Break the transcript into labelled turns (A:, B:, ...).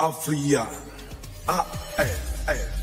A: Afia. Ah, eh, eh,